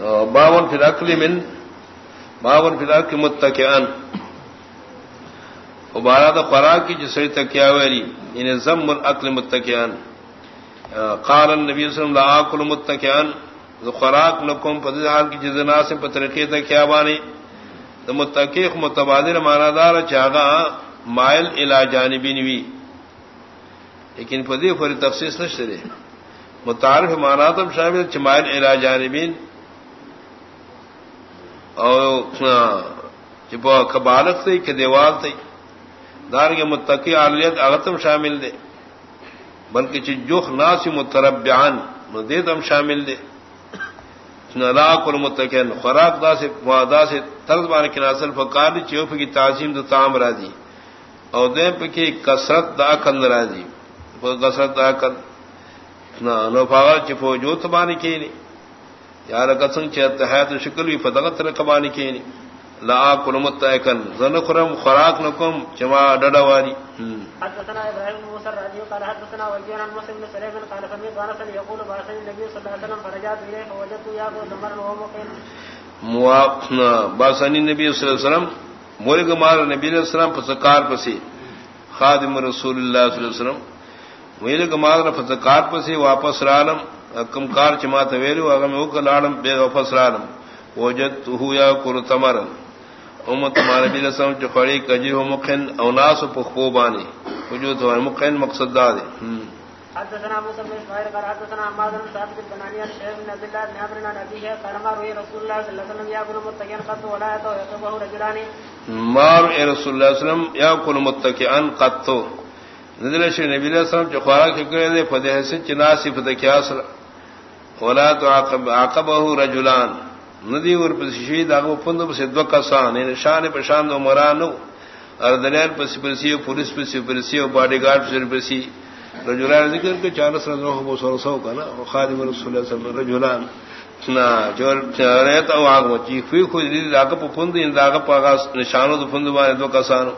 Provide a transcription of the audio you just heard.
باون فی الاکل من باون فی الاکل متکئن ابارا دا خوراک کی جسری تکیا ویری یعنی زم الاکل متکئن قال النبی صلی اللہ علیہ وسلم متکئن خوراک نکم پدی حال کی جزنا سے پترقی تکیا بانی. دا متقیق متبادر مانا دار چاگا مائل الى جانبی نوی لیکن پدی فری تخصیص نشتے دے. متعارف مانا تم شامل چمائل الى جانبین. اور کبالک تھی کہ دیوال تھی، دار کے متقی عالیت اغتم شامل دے، بلکہ چجوخ ناسی مترب بیان دے تم شامل دے۔ نلاک اور متقین خوراک دا سے دا سے طرز بان کی ناسل فکار چوف کی تعظیم تو تام را دی۔ اور دے پہ کی کثرت دا کند را دی۔ کثرت دا کند نو فاغر چفو جو تبانی کی نہیں یار قسم چہت شکل بھی فتغت رقبانی کی لا کل متعکن زن خرم خوراک نکم چما ڈڈا واری حدثنا ابراہیم بن رضی اللہ عنہ حدثنا وجیر عن مسلم بن سلیم قال فمن قال سن يقول بارسل النبي صلى الله عليه وسلم فرجعت اليه فوجدت ياكل ثمرا وهو مقيم. موافنا باسنی نبی صلی اللہ علیہ وسلم مولک مار نبی علیہ السلام فسکار پسی خادم رسول اللہ صلی اللہ علیہ وسلم مولک مار فسکار پسی واپس رالم. کم کار چمات ویلو اگر او کلاڑم بے واپس رالم وجدت هو ياكل ثمرا امت تمہارے بھی رسم جو خڑی کجی ہو مخن او ناس پخبو بانی. وجود ہو مخن مقصد دا دے. حدثنا موسى بن اسماعيل قال حدثنا عماد بن ثابت البناني عن شيخ بن عبد الله بن عمرو بن ابي قال ما روي رسول الله صلى الله عليه وسلم ياكل متكئا قط ولا يتوه رجلان ما روي رسول الله صلى الله عليه وسلم ياكل متكئا قط. نزل شيخ نبی علیہ السلام جو خوراک کرے دے فدہ سے چناسی فدہ کیا ولا تعاقب عقبه رجلان. ندی اور پشید آگو پند سے دو کسان یعنی شان پرشان دو مرانو اور دلیل پسی پرسی پولیس پسی پرسی اور باڈی گارڈ پسی پرسی رجولان ذکر کے چالیس رضا ہو سو سو کا نا خادم رسول اللہ صلی اللہ علیہ رجولان نا جو رہتا ہوں آگو چی فی خود دی داغ پند داغ پاگا نشانو دو پند بارے دو کسانو.